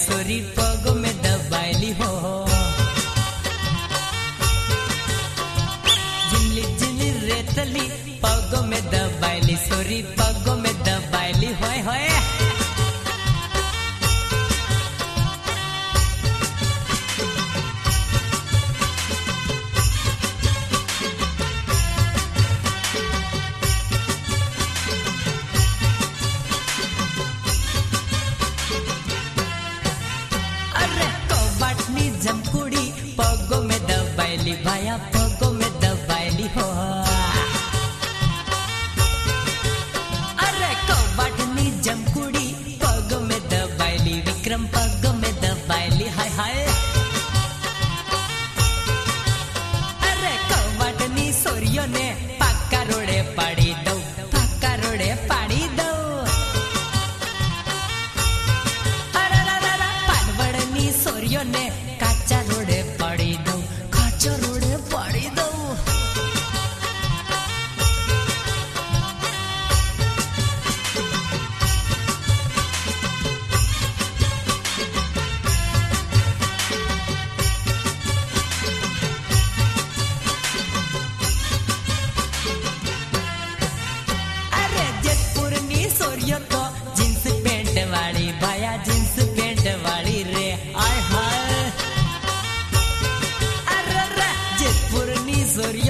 Sorry पग में दबाइली हो। जिमली जिमली रेतली पग में दबाइली सोरी पग जमकुड़ी पगो में दबाइली भाया पगो में दबाइली हो। अरे कौबाटनी जमकुड़ी पगो में दबाइली विक्रम पग में दबाइली हाय हाय। अरे कबाटनी सोरियो ने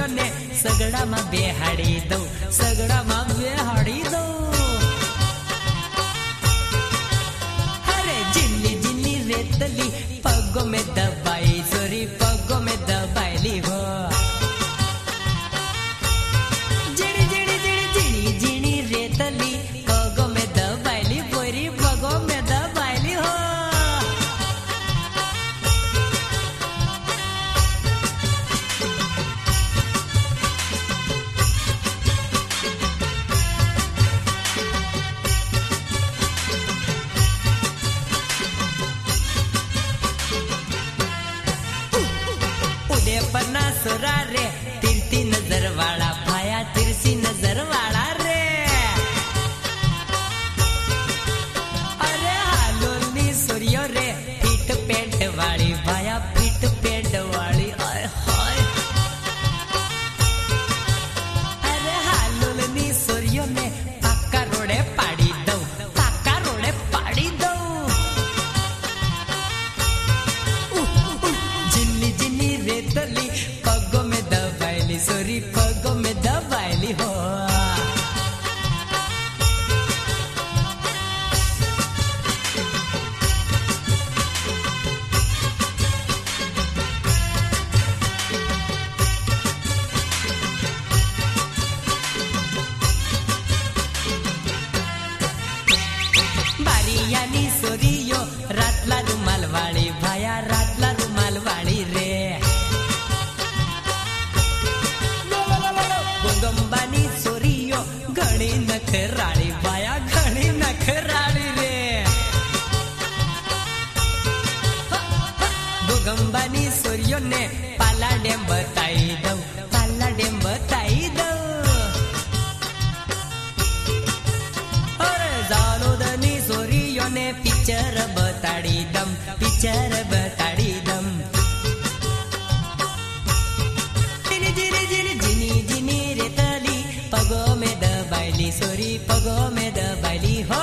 सोर्यो ने सगड़ा मा बेहाडी दो બારિયાની સોરીઓ, રાતલા રૂમાલ વાળી ભાયા, રાતલા રૂમાલ વાળી રે. ગોગંબાની સોરીઓ, ઘણી નખરાળી ભાયા, ઘણી નખરાળી રે. ગોગંબાની સોરીઓ ને પાલા ડેમ બતાવી દઉં, પાલા ડેમ બતાવી સોરીઓને પિક્ચર બતાડી દમ પિક્ચર બતાડી દમ જીની જીની જીની જીની જીની રેતલી પગો મેં દબાઈલી સોરી પગો મેં દબાઈલી હો